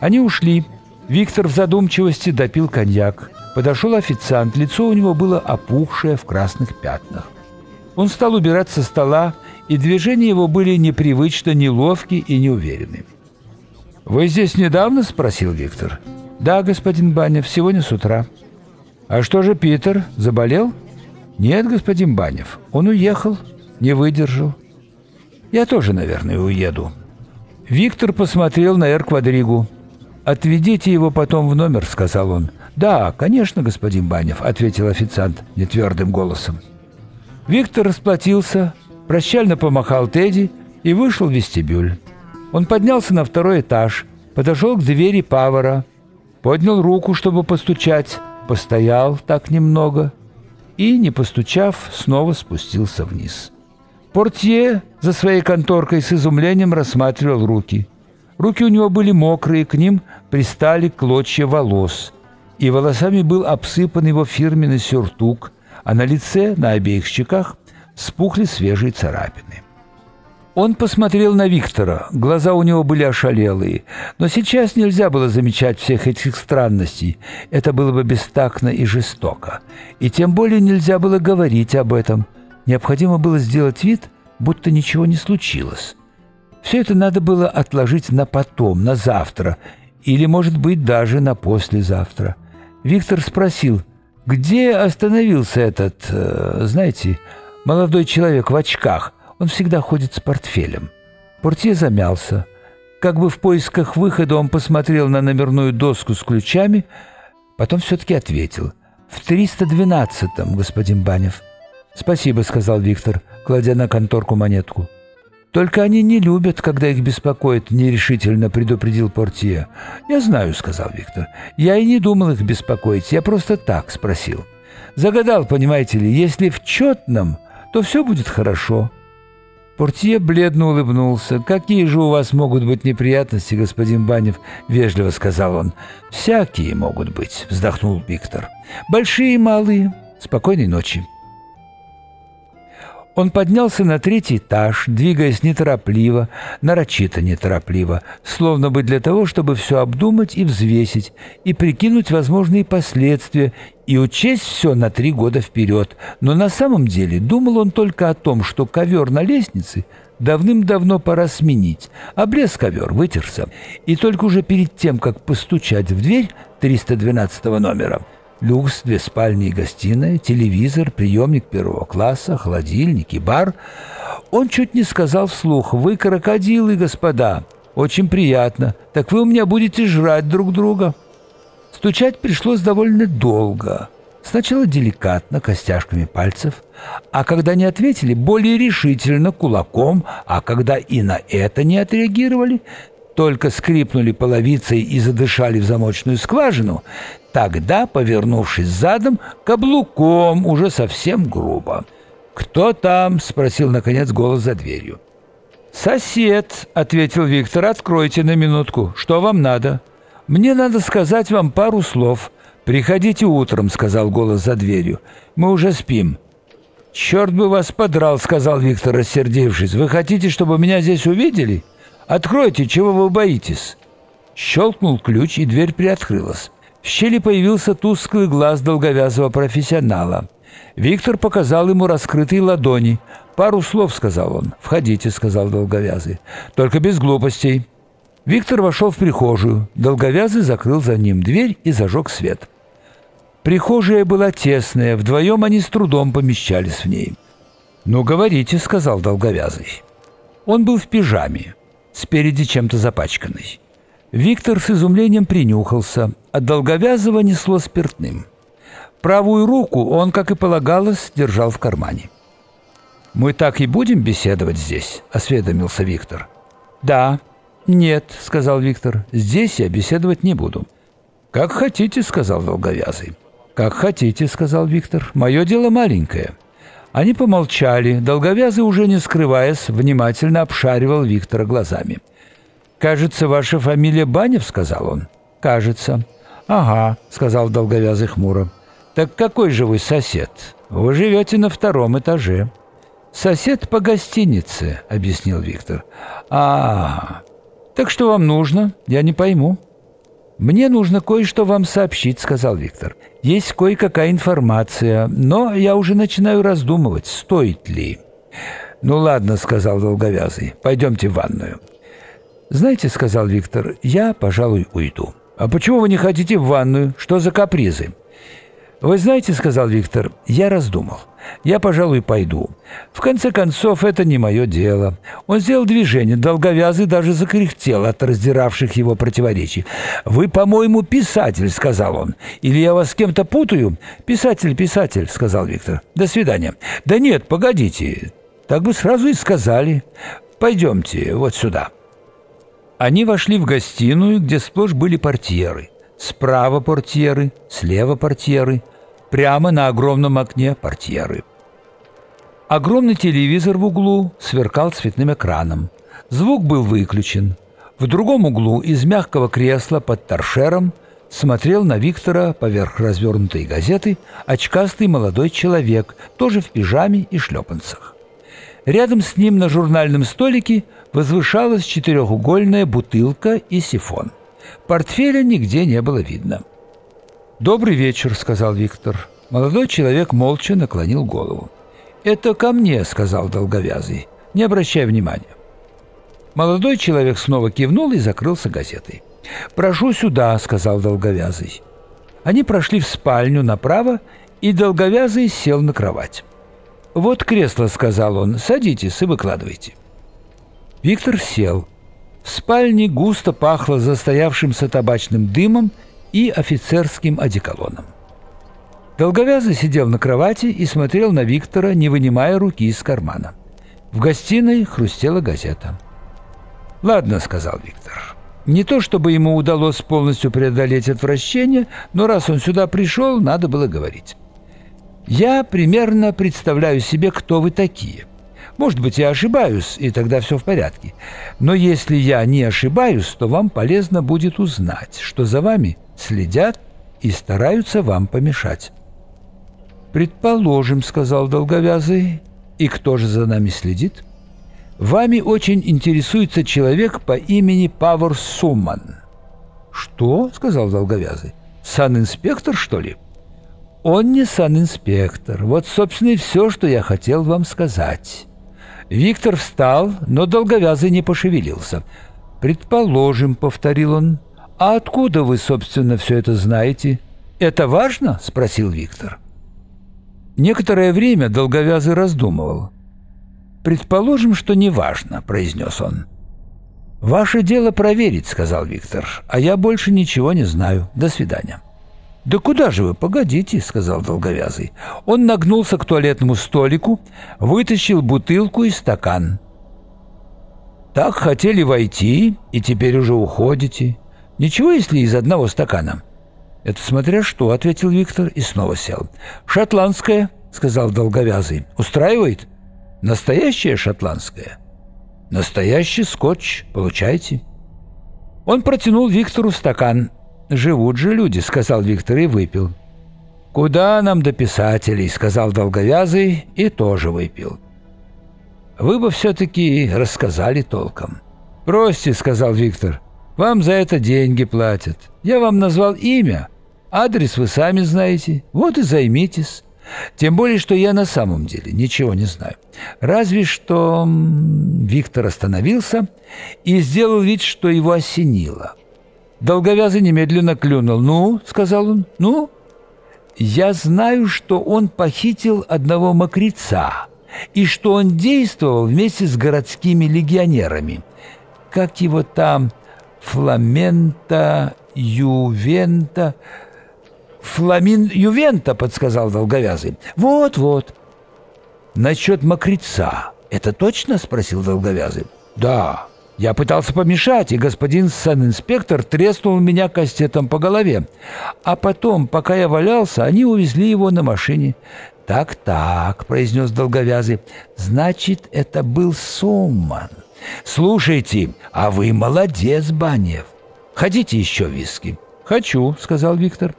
Они ушли. Виктор в задумчивости допил коньяк. Подошел официант, лицо у него было опухшее в красных пятнах. Он стал убирать со стола, и движения его были непривычно неловки и неуверенны. «Вы здесь недавно?» – спросил Виктор. «Да, господин Банев, сегодня с утра». «А что же Питер? Заболел?» «Нет, господин Банев, он уехал, не выдержал». «Я тоже, наверное, уеду». Виктор посмотрел на Эр-квадригу. «Отведите его потом в номер», — сказал он. «Да, конечно, господин Банев», — ответил официант нетвердым голосом. Виктор расплатился, прощально помахал Тедди и вышел в вестибюль. Он поднялся на второй этаж, подошел к двери Павара, поднял руку, чтобы постучать, постоял так немного и, не постучав, снова спустился вниз. Портье за своей конторкой с изумлением рассматривал руки. Руки у него были мокрые, к ним пристали клочья волос, и волосами был обсыпан его фирменный сюртук, а на лице, на обеих щеках, спухли свежие царапины. Он посмотрел на Виктора, глаза у него были ошалелые, но сейчас нельзя было замечать всех этих странностей, это было бы бестактно и жестоко. И тем более нельзя было говорить об этом. Необходимо было сделать вид, будто ничего не случилось. Все это надо было отложить на потом, на завтра, или, может быть, даже на послезавтра. Виктор спросил, где остановился этот, э, знаете, молодой человек в очках? Он всегда ходит с портфелем. Портье замялся. Как бы в поисках выхода он посмотрел на номерную доску с ключами, потом все-таки ответил. «В 312-м, господин Банев». «Спасибо», — сказал Виктор, кладя на конторку монетку. «Только они не любят, когда их беспокоит», — нерешительно предупредил портье. «Я знаю», — сказал Виктор. «Я и не думал их беспокоить, я просто так спросил. Загадал, понимаете ли, если в четном, то все будет хорошо». Портье бледно улыбнулся. «Какие же у вас могут быть неприятности, господин Банев?» — вежливо сказал он. «Всякие могут быть», — вздохнул Виктор. «Большие и малые. Спокойной ночи». Он поднялся на третий этаж, двигаясь неторопливо, нарочито неторопливо, словно бы для того, чтобы все обдумать и взвесить, и прикинуть возможные последствия, и учесть все на три года вперед. Но на самом деле думал он только о том, что ковер на лестнице давным-давно пора сменить. Облез ковер, вытерся. И только уже перед тем, как постучать в дверь 312 номера – люкс, две спальни и гостиная, телевизор, приемник первого класса, холодильник и бар. Он чуть не сказал вслух «Вы крокодилы, господа! Очень приятно. Так вы у меня будете жрать друг друга». Стучать пришлось довольно долго. Сначала деликатно, костяшками пальцев, а когда не ответили, более решительно, кулаком, а когда и на это не отреагировали, только скрипнули половицей и задышали в замочную скважину, тогда, повернувшись задом, каблуком уже совсем грубо. «Кто там?» — спросил, наконец, голос за дверью. «Сосед», — ответил Виктор, — «откройте на минутку. Что вам надо?» «Мне надо сказать вам пару слов. Приходите утром», — сказал голос за дверью. «Мы уже спим». «Черт бы вас подрал», — сказал Виктор, рассердившись. «Вы хотите, чтобы меня здесь увидели?» «Откройте, чего вы боитесь?» Щелкнул ключ, и дверь приоткрылась. В щели появился тусклый глаз долговязого профессионала. Виктор показал ему раскрытые ладони. «Пару слов», — сказал он. «Входите», — сказал долговязый. «Только без глупостей». Виктор вошел в прихожую. Долговязый закрыл за ним дверь и зажег свет. Прихожая была тесная, вдвоем они с трудом помещались в ней. «Ну, говорите», — сказал долговязый. Он был в пижаме спереди чем-то запачканный. Виктор с изумлением принюхался, от долговязого несло спиртным. Правую руку он, как и полагалось, держал в кармане. «Мы так и будем беседовать здесь?» — осведомился Виктор. «Да». «Нет», — сказал Виктор, — «здесь я беседовать не буду». «Как хотите», — сказал долговязый. «Как хотите», — сказал Виктор, — «мое дело маленькое». Они помолчали. Долговязый, уже не скрываясь, внимательно обшаривал Виктора глазами. «Кажется, ваша фамилия Банев?» — сказал он. «Кажется». «Ага», — сказал Долговязый хмуро. «Так какой же вы сосед? Вы живете на втором этаже». «Сосед по гостинице», — объяснил Виктор. а, -а. Так что вам нужно? Я не пойму». «Мне нужно кое-что вам сообщить», — сказал Виктор. «Есть кое-какая информация, но я уже начинаю раздумывать, стоит ли». «Ну ладно», — сказал Долговязый, — «пойдемте в ванную». «Знаете», — сказал Виктор, — «я, пожалуй, уйду». «А почему вы не хотите в ванную? Что за капризы?» «Вы знаете», — сказал Виктор, — «я раздумал. Я, пожалуй, пойду. В конце концов, это не мое дело». Он сделал движение, долговязый даже закряхтел от раздиравших его противоречий. «Вы, по-моему, писатель», — сказал он. «Или я вас с кем-то путаю?» «Писатель, писатель», — сказал Виктор. «До свидания». «Да нет, погодите. Так бы сразу и сказали. Пойдемте вот сюда». Они вошли в гостиную, где сплошь были портьеры. Справа портьеры, слева портьеры, прямо на огромном окне портьеры. Огромный телевизор в углу сверкал цветным экраном. Звук был выключен. В другом углу из мягкого кресла под торшером смотрел на Виктора поверх развернутой газеты очкастый молодой человек, тоже в пижаме и шлепанцах. Рядом с ним на журнальном столике возвышалась четырехугольная бутылка и сифон. Портфеля нигде не было видно. «Добрый вечер», — сказал Виктор. Молодой человек молча наклонил голову. «Это ко мне», — сказал долговязый. «Не обращай внимания». Молодой человек снова кивнул и закрылся газетой. «Прошу сюда», — сказал долговязый. Они прошли в спальню направо, и долговязый сел на кровать. «Вот кресло», — сказал он, — «садитесь и выкладывайте». Виктор сел. В спальне густо пахло застоявшимся табачным дымом и офицерским одеколоном. Долговязый сидел на кровати и смотрел на Виктора, не вынимая руки из кармана. В гостиной хрустела газета. «Ладно», — сказал Виктор. Не то чтобы ему удалось полностью преодолеть отвращение, но раз он сюда пришел, надо было говорить. «Я примерно представляю себе, кто вы такие. Может быть, я ошибаюсь, и тогда все в порядке. Но если я не ошибаюсь, то вам полезно будет узнать, что за вами следят и стараются вам помешать. «Предположим», — сказал Долговязый, — «и кто же за нами следит?» «Вами очень интересуется человек по имени Павор Сумман». «Что?» — сказал Долговязый. «Санинспектор, что ли?» «Он не санинспектор. Вот, собственно, и все, что я хотел вам сказать». Виктор встал, но долговязый не пошевелился. «Предположим», — повторил он. «А откуда вы, собственно, все это знаете?» «Это важно?» — спросил Виктор. Некоторое время долговязый раздумывал. «Предположим, что не важно», — произнес он. «Ваше дело проверить», — сказал Виктор, — «а я больше ничего не знаю. До свидания». «Да куда же вы? Погодите», — сказал долговязый. Он нагнулся к туалетному столику, вытащил бутылку и стакан. «Так хотели войти, и теперь уже уходите. Ничего, если из одного стакана?» «Это смотря что», — ответил Виктор и снова сел. «Шотландская», — сказал долговязый. «Устраивает?» «Настоящая шотландская?» «Настоящий скотч. Получайте». Он протянул Виктору стакан. «Живут же люди», — сказал Виктор и выпил. «Куда нам до писателей?» — сказал долговязый и тоже выпил. «Вы бы все-таки рассказали толком». «Бросьте», — сказал Виктор, — «вам за это деньги платят. Я вам назвал имя, адрес вы сами знаете, вот и займитесь». Тем более, что я на самом деле ничего не знаю. Разве что Виктор остановился и сделал вид, что его осенило. Долговязый немедленно клюнул. «Ну?» — сказал он. «Ну?» «Я знаю, что он похитил одного мокреца и что он действовал вместе с городскими легионерами. Как его там? Фламента, Ювента...» «Фламин Ювента», — подсказал Долговязый. «Вот-вот». «Насчет мокреца. Это точно?» — спросил Долговязый. «Да». Я пытался помешать, и господин санинспектор треснул меня кастетом по голове. А потом, пока я валялся, они увезли его на машине. «Так-так», — произнес долговязый, — «значит, это был Сумман. Слушайте, а вы молодец, Банев. Хотите еще виски?» «Хочу», — сказал Виктор.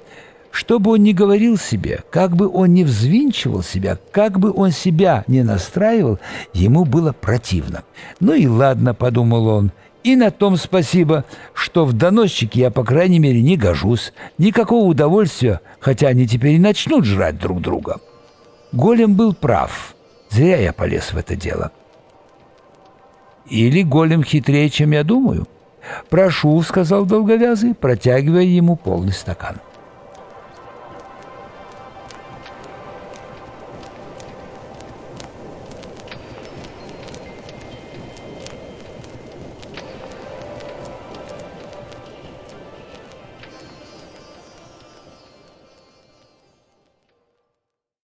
Что бы он ни говорил себе, как бы он ни взвинчивал себя, как бы он себя не настраивал, ему было противно. «Ну и ладно», — подумал он, И на том спасибо, что в доносчике я, по крайней мере, не гожусь. Никакого удовольствия, хотя они теперь и начнут жрать друг друга. Голем был прав. Зря я полез в это дело. Или голем хитрее, чем я думаю. «Прошу», — сказал долговязый, протягивая ему полный стакан.